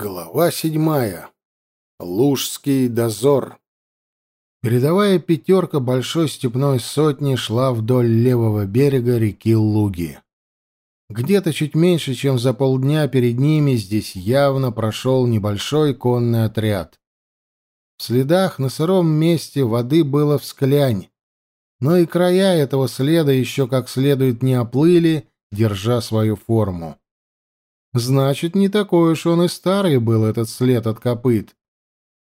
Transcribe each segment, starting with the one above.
Глава седьмая. Лужский дозор. Передовая пятерка большой степной сотни шла вдоль левого берега реки Луги. Где-то чуть меньше, чем за полдня перед ними здесь явно прошел небольшой конный отряд. В следах на сыром месте воды было всклянь, но и края этого следа еще как следует не оплыли, держа свою форму. Значит, не такой уж он и старый был, этот след от копыт.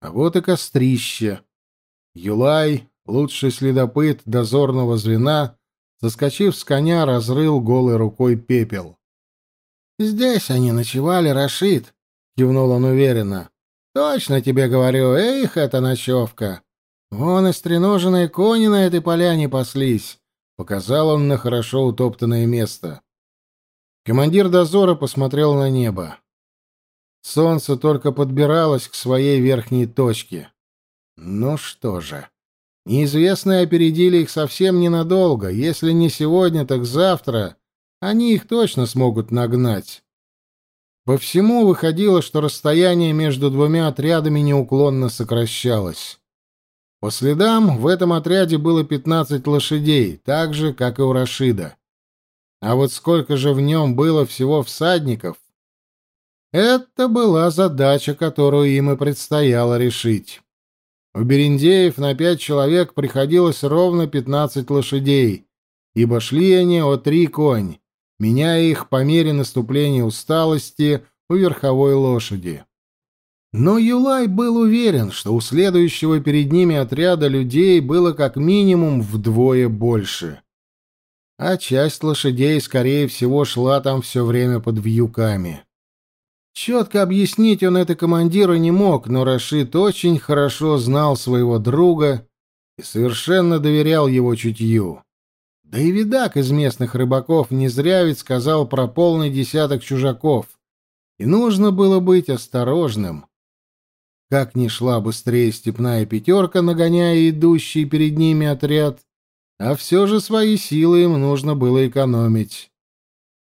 А вот и кострище. Юлай, лучший следопыт дозорного звена, соскочив с коня, разрыл голой рукой пепел. «Здесь они ночевали, Рашид», — кивнул он уверенно. «Точно тебе говорю, эх, эта ночевка! Вон и стреноженные кони на этой поляне паслись», — показал он на хорошо утоптанное место. Командир дозора посмотрел на небо. Солнце только подбиралось к своей верхней точке. Ну что же, неизвестные опередили их совсем ненадолго. Если не сегодня, так завтра они их точно смогут нагнать. По всему выходило, что расстояние между двумя отрядами неуклонно сокращалось. По следам в этом отряде было 15 лошадей, так же, как и у Рашида. А вот сколько же в нем было всего всадников? Это была задача, которую им и предстояло решить. У Берендеев на пять человек приходилось ровно пятнадцать лошадей, ибо шли они о три конь, меняя их по мере наступления усталости у верховой лошади. Но Юлай был уверен, что у следующего перед ними отряда людей было как минимум вдвое больше а часть лошадей, скорее всего, шла там все время под вьюками. Четко объяснить он это командиру не мог, но Рашид очень хорошо знал своего друга и совершенно доверял его чутью. Да и видак из местных рыбаков не зря ведь сказал про полный десяток чужаков, и нужно было быть осторожным. Как ни шла быстрее степная пятерка, нагоняя идущий перед ними отряд, а все же свои силы им нужно было экономить.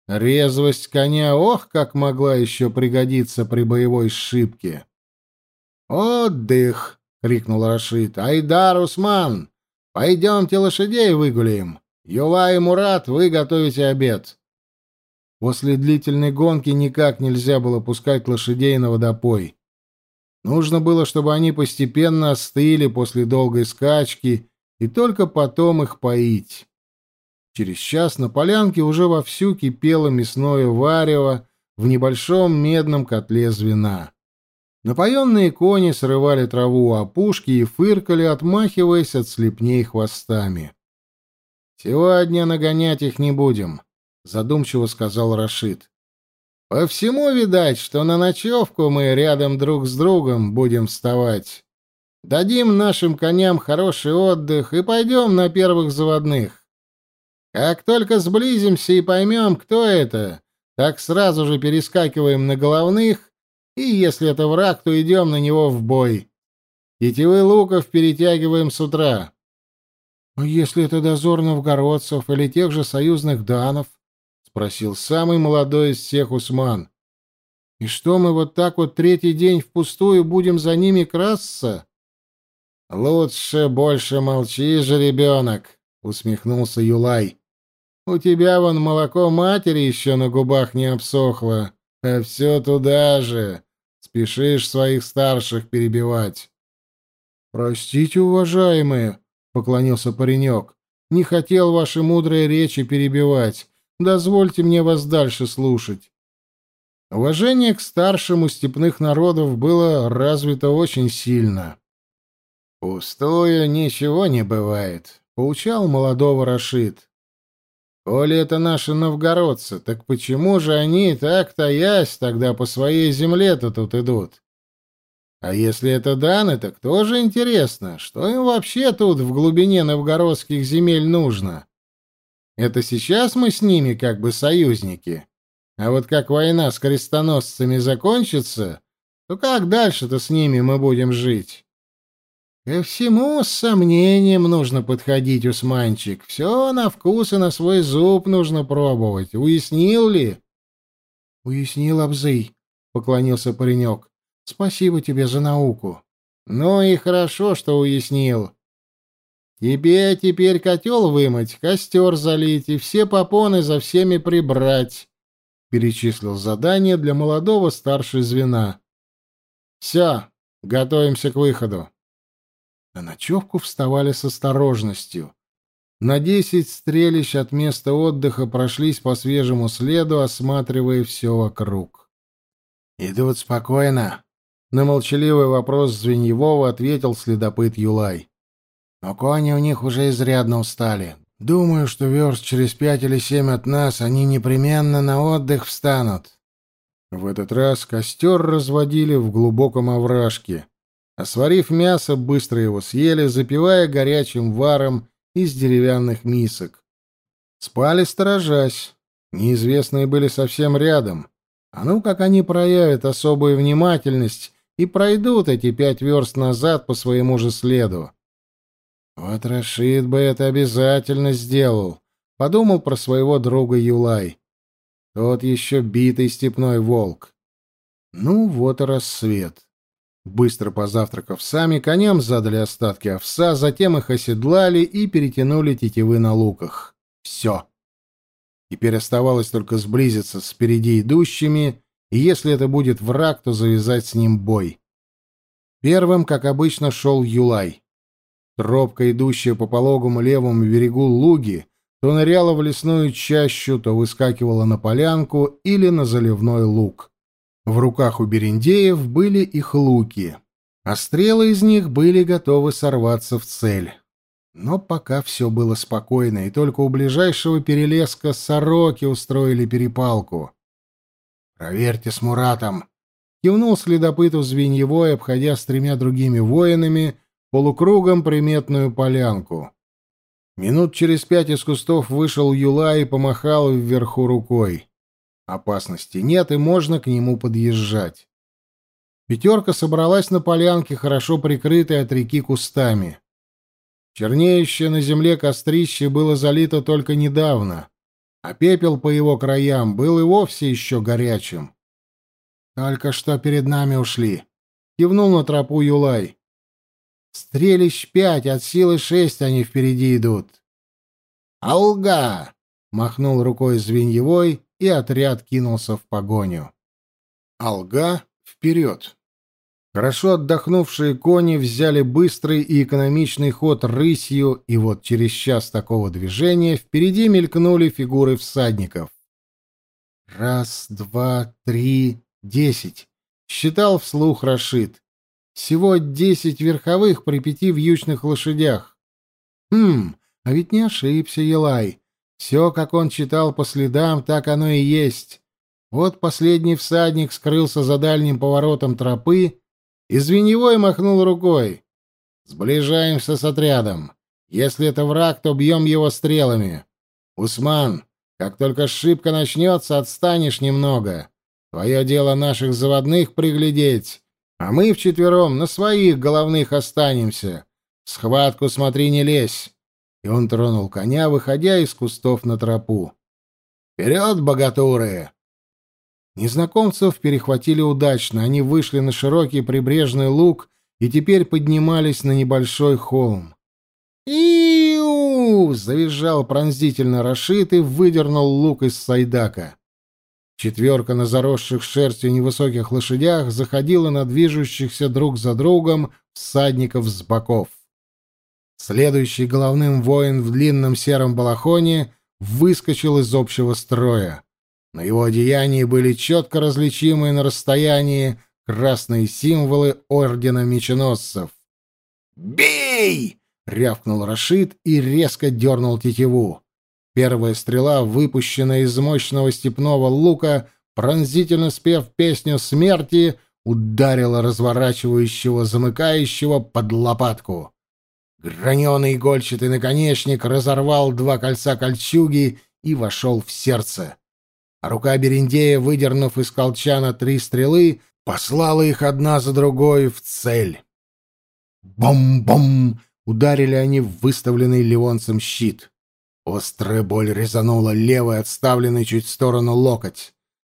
Резвость коня, ох, как могла еще пригодиться при боевой сшибке. «Отдых!» — крикнул Рашид. «Айдар, Усман! Пойдемте лошадей выгуляем. Юла и Мурат, вы готовите обед». После длительной гонки никак нельзя было пускать лошадей на водопой. Нужно было, чтобы они постепенно остыли после долгой скачки и только потом их поить. Через час на полянке уже вовсю кипело мясное варево в небольшом медном котле звена. Напоенные кони срывали траву у опушки и фыркали, отмахиваясь от слепней хвостами. «Сегодня нагонять их не будем», — задумчиво сказал Рашид. «По всему видать, что на ночевку мы рядом друг с другом будем вставать. Дадим нашим коням хороший отдых и пойдем на первых заводных. Как только сблизимся и поймем, кто это, так сразу же перескакиваем на головных, и если это враг, то идем на него в бой. Тетивы луков перетягиваем с утра. — А если это дозор новгородцев или тех же союзных данов? — спросил самый молодой из всех Усман. — И что мы вот так вот третий день впустую будем за ними красться? — «Лучше больше молчи же, ребенок», — усмехнулся Юлай. «У тебя вон молоко матери еще на губах не обсохло, а все туда же. Спешишь своих старших перебивать». «Простите, уважаемые», — поклонился паренек, — «не хотел ваши мудрые речи перебивать. Дозвольте мне вас дальше слушать». Уважение к старшим у степных народов было развито очень сильно. «Пустую ничего не бывает», — поучал молодого Рашид. «Коли это наши новгородцы, так почему же они, так таясь, тогда по своей земле-то тут идут? А если это даны, так тоже интересно, что им вообще тут в глубине новгородских земель нужно? Это сейчас мы с ними как бы союзники, а вот как война с крестоносцами закончится, то как дальше-то с ними мы будем жить?» Ко всему с сомнением нужно подходить, Усманчик. Все на вкус и на свой зуб нужно пробовать. Уяснил ли? Уяснил, Абзый. — поклонился паренек. «Спасибо тебе за науку». «Ну и хорошо, что уяснил. Тебе теперь котел вымыть, костер залить и все попоны за всеми прибрать», — перечислил задание для молодого старшего звена. «Все, готовимся к выходу». На ночевку вставали с осторожностью. На десять стрелищ от места отдыха прошлись по свежему следу, осматривая все вокруг. «Идут спокойно», — на молчаливый вопрос Звеньевого ответил следопыт Юлай. «Но кони у них уже изрядно устали. Думаю, что верст через пять или семь от нас они непременно на отдых встанут». В этот раз костер разводили в глубоком овражке, а сварив мясо, быстро его съели, запивая горячим варом из деревянных мисок. Спали сторожась. Неизвестные были совсем рядом. А ну, как они проявят особую внимательность и пройдут эти пять верст назад по своему же следу. Вот Рашид бы это обязательно сделал. Подумал про своего друга Юлай. Тот еще битый степной волк. Ну, вот и рассвет. Быстро позавтракав сами, коням задали остатки овса, затем их оседлали и перетянули тетивы на луках. Все. Теперь оставалось только сблизиться с впереди идущими, и если это будет враг, то завязать с ним бой. Первым, как обычно, шел Юлай. Тропка, идущая по пологому левому берегу луги, то ныряла в лесную чащу, то выскакивала на полянку или на заливной луг. В руках у берендеев были их луки, а стрелы из них были готовы сорваться в цель. Но пока все было спокойно, и только у ближайшего перелеска сороки устроили перепалку. «Проверьте с Муратом!» — кивнул следопыту Звеньевой, обходя с тремя другими воинами полукругом приметную полянку. Минут через пять из кустов вышел Юла и помахал вверху рукой. Опасности нет, и можно к нему подъезжать. Пятерка собралась на полянке, хорошо прикрытой от реки кустами. Чернеющее на земле кострище было залито только недавно, а пепел по его краям был и вовсе еще горячим. «Только что перед нами ушли», — кивнул на тропу Юлай. «Стрелищ пять, от силы шесть они впереди идут». «Алга!» — махнул рукой Звеньевой, и отряд кинулся в погоню. Алга вперед. Хорошо отдохнувшие кони взяли быстрый и экономичный ход рысью, и вот через час такого движения впереди мелькнули фигуры всадников. «Раз, два, три, десять», — считал вслух Рашид. «Всего десять верховых при пяти вьючных лошадях». «Хм, а ведь не ошибся Елай. Все, как он читал по следам, так оно и есть. Вот последний всадник скрылся за дальним поворотом тропы, и Звеньевой махнул рукой. «Сближаемся с отрядом. Если это враг, то бьем его стрелами. Усман, как только шибко начнется, отстанешь немного. Твое дело наших заводных приглядеть, а мы вчетвером на своих головных останемся. В схватку смотри, не лезь и он тронул коня, выходя из кустов на тропу. «Вперед, богатуры!» Незнакомцев перехватили удачно, они вышли на широкий прибрежный луг и теперь поднимались на небольшой холм. «Иу!» — завизжал пронзительно Рашид и выдернул лук из сайдака. Четверка на заросших шерстью невысоких лошадях заходила на движущихся друг за другом всадников с боков. Следующий головным воин в длинном сером балахоне выскочил из общего строя. На его одеянии были четко различимые на расстоянии красные символы ордена меченосцев. «Бей!» — рявкнул Рашид и резко дернул тетиву. Первая стрела, выпущенная из мощного степного лука, пронзительно спев песню смерти, ударила разворачивающего замыкающего под лопатку. Граненый игольчатый наконечник разорвал два кольца кольчуги и вошел в сердце. А рука Берендея, выдернув из колчана три стрелы, послала их одна за другой в цель. Бом-бом! Ударили они в выставленный ливонцем щит. Острая боль резанула левый, отставленный чуть в сторону локоть.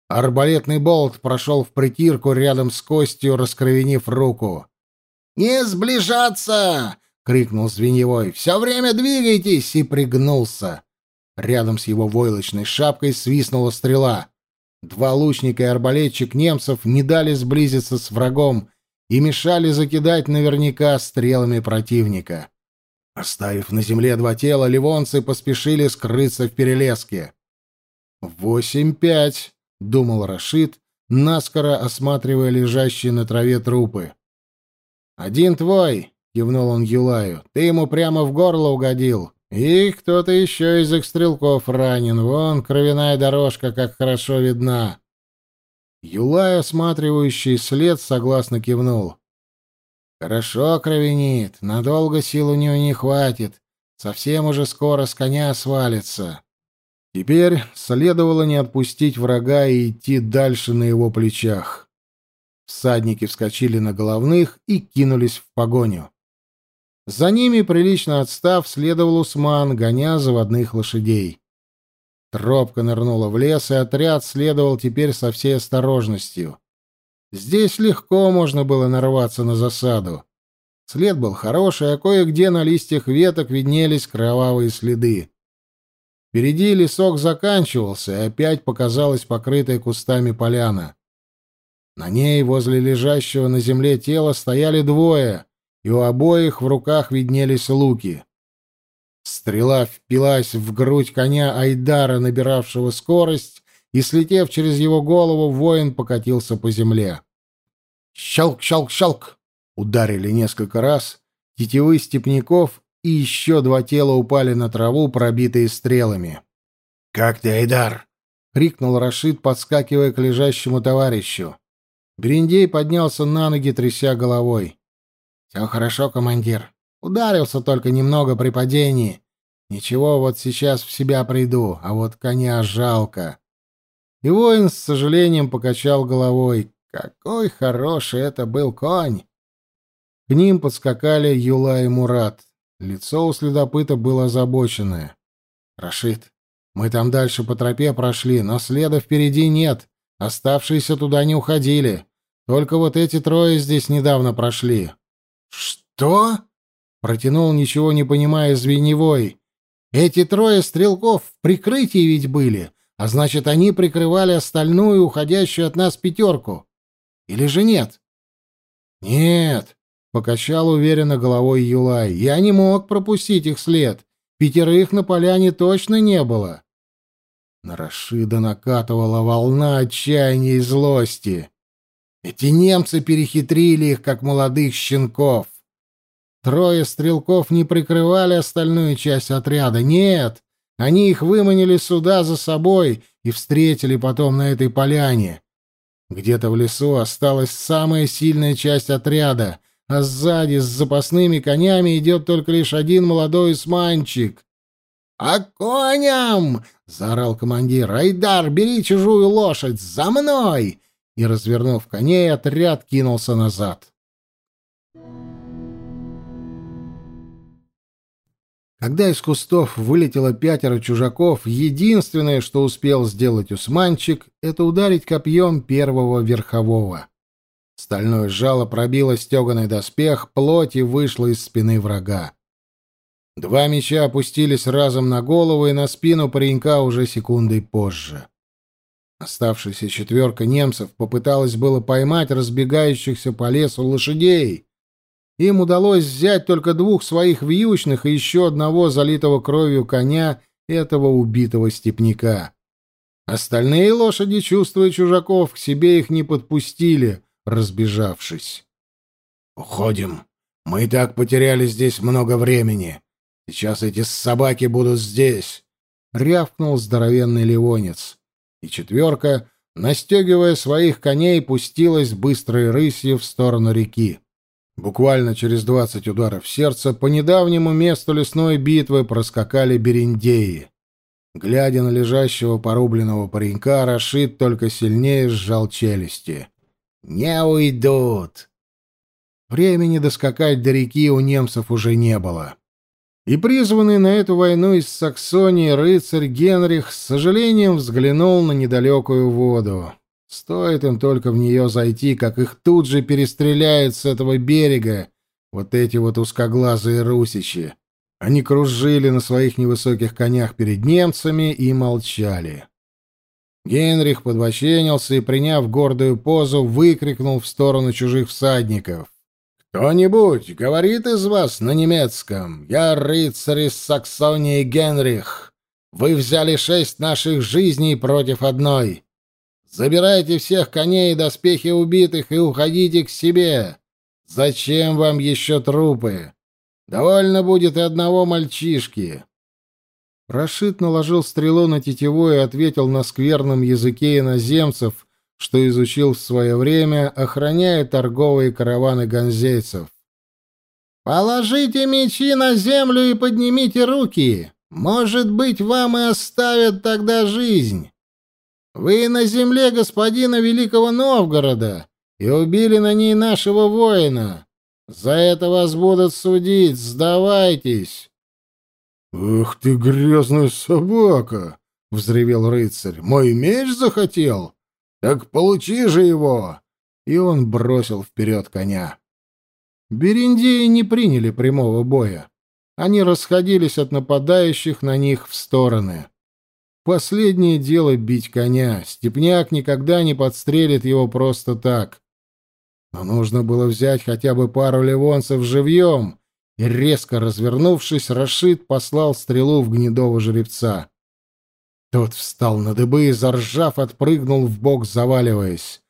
Арбалетный болт прошел в притирку рядом с костью, раскровенив руку. «Не сближаться!» — крикнул Звеньевой. «Все время двигайтесь!» и пригнулся. Рядом с его войлочной шапкой свистнула стрела. Два лучника и арбалетчик немцев не дали сблизиться с врагом и мешали закидать наверняка стрелами противника. Оставив на земле два тела, ливонцы поспешили скрыться в перелеске. «Восемь пять», — думал Рашид, наскоро осматривая лежащие на траве трупы. «Один твой», — кивнул он Юлаю, — «ты ему прямо в горло угодил. И кто-то еще из их стрелков ранен. Вон кровяная дорожка, как хорошо видна». Юлай, осматривающий след, согласно кивнул. «Хорошо кровенит. Надолго сил у него не хватит. Совсем уже скоро с коня свалится». Теперь следовало не отпустить врага и идти дальше на его плечах. Всадники вскочили на головных и кинулись в погоню. За ними, прилично отстав, следовал Усман, гоня заводных лошадей. Тропка нырнула в лес, и отряд следовал теперь со всей осторожностью. Здесь легко можно было нарваться на засаду. След был хороший, а кое-где на листьях веток виднелись кровавые следы. Впереди лесок заканчивался, и опять показалась покрытая кустами поляна. На ней, возле лежащего на земле тела, стояли двое, и у обоих в руках виднелись луки. Стрела впилась в грудь коня Айдара, набиравшего скорость, и, слетев через его голову, воин покатился по земле. Щелк, щелк, щелк! Ударили несколько раз. Тетивы степняков и еще два тела упали на траву, пробитые стрелами. «Как ты, Айдар?» — крикнул Рашид, подскакивая к лежащему товарищу. Берендей поднялся на ноги, тряся головой. «Все хорошо, командир. Ударился только немного при падении. Ничего, вот сейчас в себя приду, а вот коня жалко». И воин с сожалением покачал головой. «Какой хороший это был конь!» К ним подскакали Юла и Мурат. Лицо у следопыта было озабоченное. «Рашид, мы там дальше по тропе прошли, но следа впереди нет. Оставшиеся туда не уходили. Только вот эти трое здесь недавно прошли. Что? Протянул ничего не понимая звеневой. Эти трое стрелков в прикрытии ведь были, а значит, они прикрывали остальную, уходящую от нас пятерку. Или же нет? Нет, покачал уверенно головой Юлай. Я не мог пропустить их след. Пятерых на поляне точно не было. На Рашида накатывала волна отчаяния и злости. Эти немцы перехитрили их, как молодых щенков. Трое стрелков не прикрывали остальную часть отряда. Нет, они их выманили сюда за собой и встретили потом на этой поляне. Где-то в лесу осталась самая сильная часть отряда, а сзади с запасными конями идет только лишь один молодой сманчик. «А коням!» — заорал командир. «Айдар, бери чужую лошадь! За мной!» И, развернув коней, отряд кинулся назад. Когда из кустов вылетело пятеро чужаков, единственное, что успел сделать усманчик, это ударить копьем первого верхового. Стальное жало пробило стеганый доспех, плоть и вышло из спины врага. Два меча опустились разом на голову и на спину паренька уже секундой позже. Оставшаяся четверка немцев попыталась было поймать разбегающихся по лесу лошадей. Им удалось взять только двух своих вьючных и еще одного залитого кровью коня этого убитого степняка. Остальные лошади, чувствуя чужаков, к себе их не подпустили, разбежавшись. «Уходим. Мы и так потеряли здесь много времени. Сейчас эти собаки будут здесь, — рявкнул здоровенный ливонец. И четверка, настегивая своих коней, пустилась быстрой рысью в сторону реки. Буквально через двадцать ударов сердца по недавнему месту лесной битвы проскакали бериндеи. Глядя на лежащего порубленного паренька, Рашид только сильнее сжал челюсти. «Не уйдут!» Времени доскакать до реки у немцев уже не было. И призванный на эту войну из Саксонии рыцарь Генрих с сожалением взглянул на недалекую воду. Стоит им только в нее зайти, как их тут же перестреляют с этого берега вот эти вот узкоглазые русичи. Они кружили на своих невысоких конях перед немцами и молчали. Генрих подбоченился и, приняв гордую позу, выкрикнул в сторону чужих всадников. «Кто-нибудь говорит из вас на немецком? Я рыцарь из Саксонии Генрих. Вы взяли шесть наших жизней против одной. Забирайте всех коней и доспехи убитых и уходите к себе. Зачем вам еще трупы? Довольно будет и одного мальчишки. Рашид наложил стрелу на тетиву и ответил на скверном языке иноземцев, что изучил в свое время, охраняя торговые караваны гонзейцев. «Положите мечи на землю и поднимите руки. Может быть, вам и оставят тогда жизнь. Вы на земле господина Великого Новгорода и убили на ней нашего воина. За это вас будут судить. Сдавайтесь. Ах ты грязная собака, взревел рыцарь. Мой меч захотел? Так получи же его. И он бросил вперед коня. Бериндеи не приняли прямого боя. Они расходились от нападающих на них в стороны. Последнее дело бить коня. Степняк никогда не подстрелит его просто так. Но нужно было взять хотя бы пару ливонцев живьем, и, резко развернувшись, Рашид послал стрелу в гнедого жеребца. Тот встал на дыбы и, заржав, отпрыгнул в бок, заваливаясь.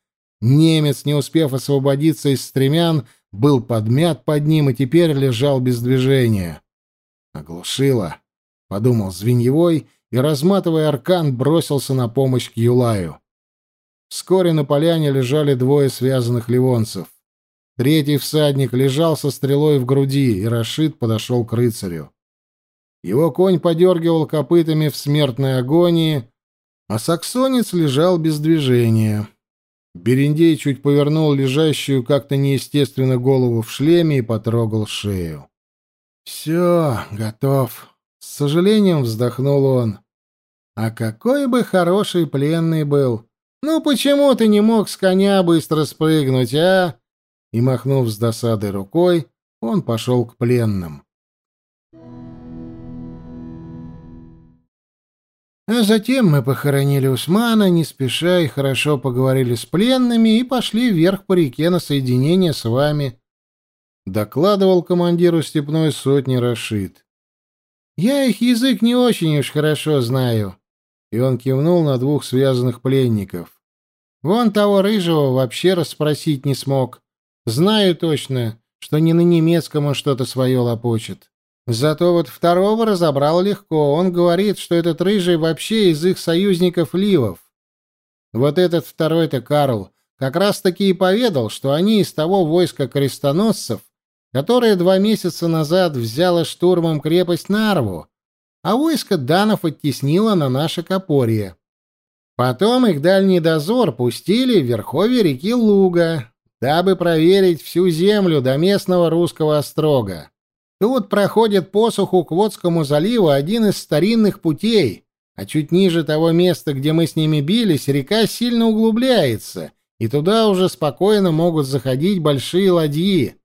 Немец, не успев освободиться из стремян, был подмят под ним и теперь лежал без движения. «Оглушило», — подумал Звеньевой, — и, разматывая аркан, бросился на помощь к Юлаю. Вскоре на поляне лежали двое связанных ливонцев. Третий всадник лежал со стрелой в груди, и Рашид подошел к рыцарю. Его конь подергивал копытами в смертной агонии, а саксонец лежал без движения. Берендей чуть повернул лежащую как-то неестественно голову в шлеме и потрогал шею. «Все, готов», — с сожалением вздохнул он. А какой бы хороший пленный был! Ну почему ты не мог с коня быстро спрыгнуть, а? И, махнув с досадой рукой, он пошел к пленным. А затем мы похоронили Усмана, не спеша и хорошо поговорили с пленными и пошли вверх по реке на соединение с вами. Докладывал командиру степной сотни Рашид. Я их язык не очень уж хорошо знаю и он кивнул на двух связанных пленников. Вон того рыжего вообще расспросить не смог. Знаю точно, что не на немецком он что-то свое лопочет. Зато вот второго разобрал легко. Он говорит, что этот рыжий вообще из их союзников Ливов. Вот этот второй-то Карл как раз-таки и поведал, что они из того войска крестоносцев, которое два месяца назад взяло штурмом крепость Нарву, а войско данов оттеснило на наше Копорье. Потом их дальний дозор пустили в верховье реки Луга, дабы проверить всю землю до местного русского острога. Тут проходит посуху к Водскому заливу один из старинных путей, а чуть ниже того места, где мы с ними бились, река сильно углубляется, и туда уже спокойно могут заходить большие ладьи.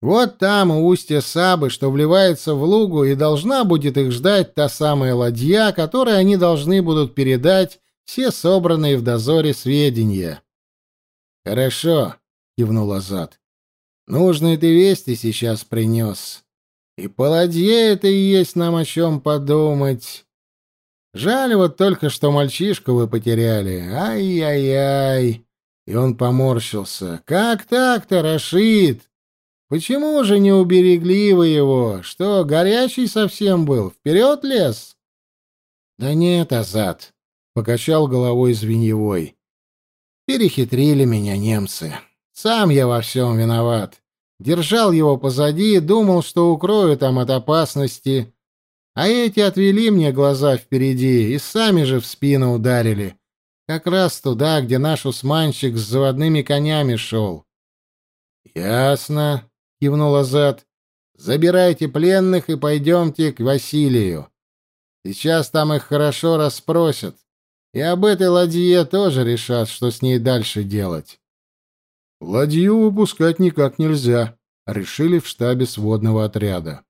Вот там, у устья Сабы, что вливается в лугу, и должна будет их ждать та самая ладья, которой они должны будут передать все собранные в дозоре сведения. «Хорошо», — кивнул Азат. «Нужные ты вести сейчас принес. И по ладье это и есть нам о чем подумать. Жаль вот только, что мальчишку вы потеряли. Ай-яй-яй!» И он поморщился. «Как так-то, Рашид?» Почему же не уберегли вы его? Что, горячий совсем был? Вперед лез? Да нет, Азат, покачал головой звеньевой. Перехитрили меня немцы. Сам я во всем виноват. Держал его позади, думал, что укрою там от опасности. А эти отвели мне глаза впереди и сами же в спину ударили. Как раз туда, где наш усманщик с заводными конями шел. — Ясно, кивнул Азат. Забирайте пленных и пойдемте к Василию. Сейчас там их хорошо расспросят. и об этой ладье тоже решат, что с ней дальше делать. Ладью выпускать никак нельзя, решили в штабе сводного отряда.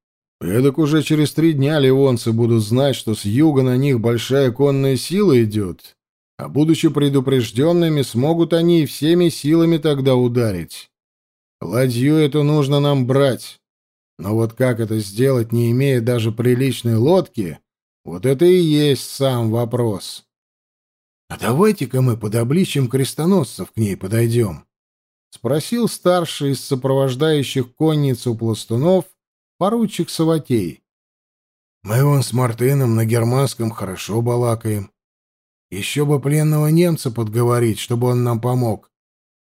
Эдак уже через три дня ливонцы будут знать, что с юга на них большая конная сила идет, а будучи предупрежденными, смогут они всеми силами тогда ударить. Ладью эту нужно нам брать. Но вот как это сделать, не имея даже приличной лодки, вот это и есть сам вопрос. А давайте-ка мы под обличием крестоносцев к ней подойдем. Спросил старший из сопровождающих конницу пластунов поручик Саватей. Мы вон с Мартыном на германском хорошо балакаем. Еще бы пленного немца подговорить, чтобы он нам помог.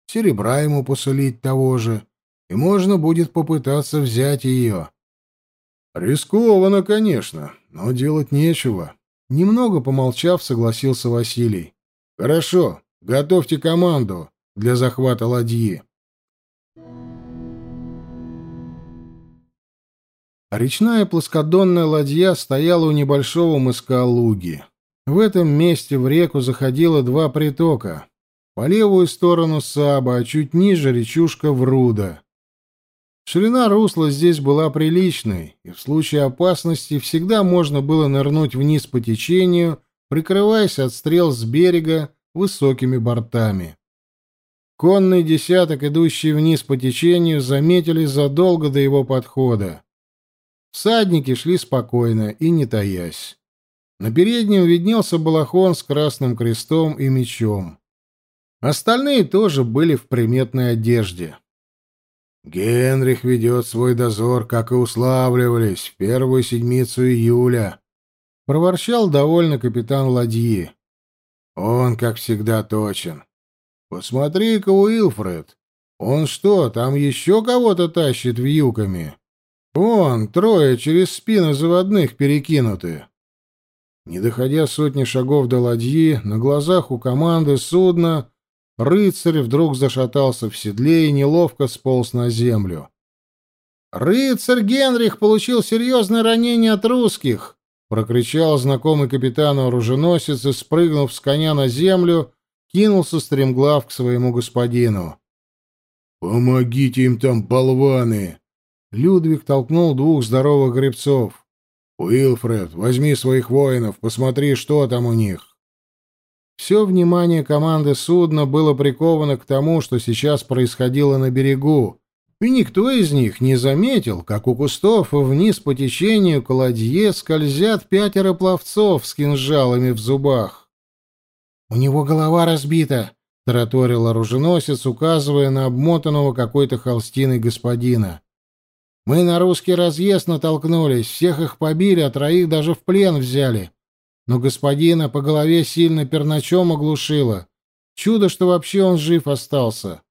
Серебра ему посулить того же, и можно будет попытаться взять ее. Рискованно, конечно, но делать нечего. Немного помолчав, согласился Василий. Хорошо, готовьте команду для захвата ладьи. Речная плоскодонная ладья стояла у небольшого мыска Луги. В этом месте в реку заходило два притока. По левую сторону Саба, а чуть ниже речушка Вруда. Ширина русла здесь была приличной, и в случае опасности всегда можно было нырнуть вниз по течению, прикрываясь от стрел с берега высокими бортами. Конный десяток, идущий вниз по течению, заметили задолго до его подхода. Всадники шли спокойно и не таясь. На переднем виднелся балахон с красным крестом и мечом. Остальные тоже были в приметной одежде. Генрих ведет свой дозор, как и уславливались, в первую седмицу июля. Проворчал довольно капитан ладьи. Он, как всегда, точен. Посмотри-ка, Уилфред. Он что, там еще кого-то тащит вьюками? Он, трое через спины заводных перекинуты. Не доходя сотни шагов до ладьи, на глазах у команды судна рыцарь вдруг зашатался в седле и неловко сполз на землю. «Рыцарь Генрих получил серьезное ранение от русских!» — прокричал знакомый капитан-оруженосец и, спрыгнув с коня на землю, кинулся стремглав к своему господину. «Помогите им там, болваны!» Людвиг толкнул двух здоровых гребцов. «Уилфред, возьми своих воинов, посмотри, что там у них». Все внимание команды судна было приковано к тому, что сейчас происходило на берегу, и никто из них не заметил, как у кустов вниз по течению к ладье скользят пятеро пловцов с кинжалами в зубах. «У него голова разбита», — тараторил оруженосец, указывая на обмотанного какой-то холстиной господина. Мы на русский разъезд натолкнулись, всех их побили, а троих даже в плен взяли. Но господина по голове сильно перначом оглушило. Чудо, что вообще он жив остался.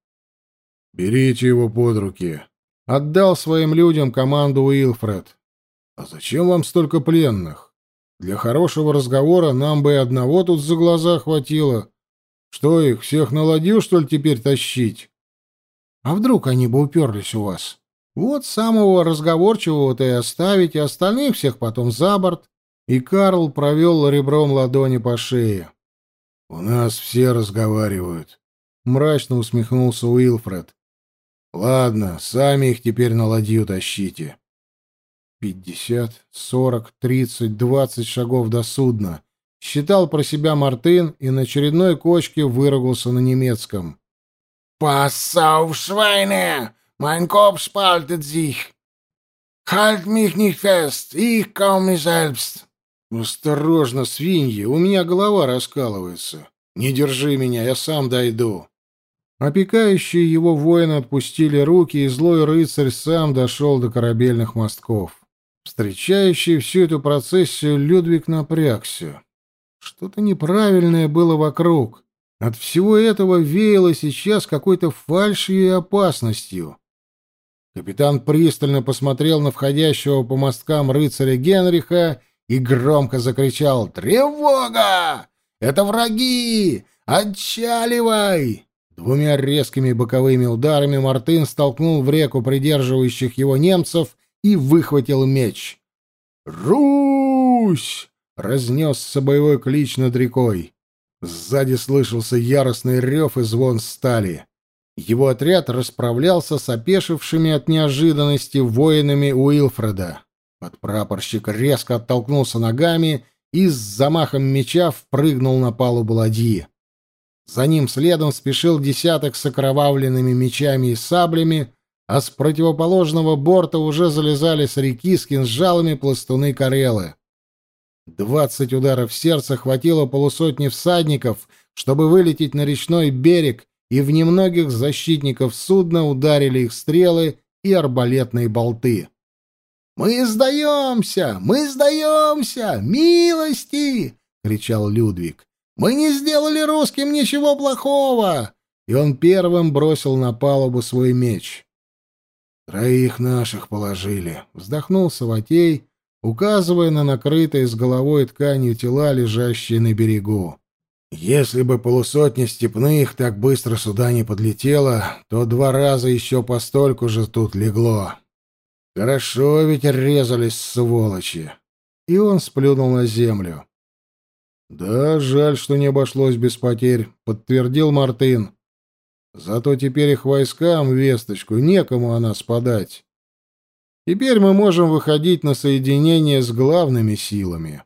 «Берите его под руки», — отдал своим людям команду Уилфред. «А зачем вам столько пленных? Для хорошего разговора нам бы одного тут за глаза хватило. Что их, всех на ладью, что ли, теперь тащить?» «А вдруг они бы уперлись у вас?» Вот самого разговорчивого-то и оставить, и остальных всех потом за борт. И Карл провел ребром ладони по шее. — У нас все разговаривают, — мрачно усмехнулся Уилфред. — Ладно, сами их теперь на ладью тащите. Пятьдесят, сорок, тридцать, двадцать шагов до судна. Считал про себя Мартын и на очередной кочке выругался на немецком. «Пассау, швайне! Mein Kopf spaltet sich. Halt mich nicht fest, ich komme selbst. Осторожно, свиньи, у меня голова раскалывается. Не держи меня, я сам дойду. Опекающие его воины отпустили руки, и злой рыцарь сам дошел до корабельных мостков. Встречающий всю эту процессию Людвиг напрягся. Что-то неправильное было вокруг. От всего этого веяло сейчас какой-то фальшью и опасностью. Капитан пристально посмотрел на входящего по мосткам рыцаря Генриха и громко закричал «Тревога! Это враги! Отчаливай!» Двумя резкими боковыми ударами Мартын столкнул в реку придерживающих его немцев и выхватил меч. «Русь!» — разнесся боевой клич над рекой. Сзади слышался яростный рев и звон стали. Его отряд расправлялся с опешившими от неожиданности воинами Уилфреда. Подпрапорщик резко оттолкнулся ногами и с замахом меча впрыгнул на палубу ладьи. За ним следом спешил десяток с окровавленными мечами и саблями, а с противоположного борта уже залезали с реки с кинжалами пластуны Карелы. Двадцать ударов сердца хватило полусотни всадников, чтобы вылететь на речной берег, и в немногих защитников судна ударили их стрелы и арбалетные болты. «Мы сдаемся! Мы сдаемся! Милости!» — кричал Людвиг. «Мы не сделали русским ничего плохого!» И он первым бросил на палубу свой меч. «Троих наших положили», — вздохнул Саватей, указывая на накрытые с головой тканью тела, лежащие на берегу. «Если бы полусотня степных так быстро сюда не подлетела, то два раза еще постольку же тут легло. Хорошо ведь резались, сволочи!» И он сплюнул на землю. «Да, жаль, что не обошлось без потерь», — подтвердил Мартын. «Зато теперь их войскам весточку некому о нас подать. Теперь мы можем выходить на соединение с главными силами.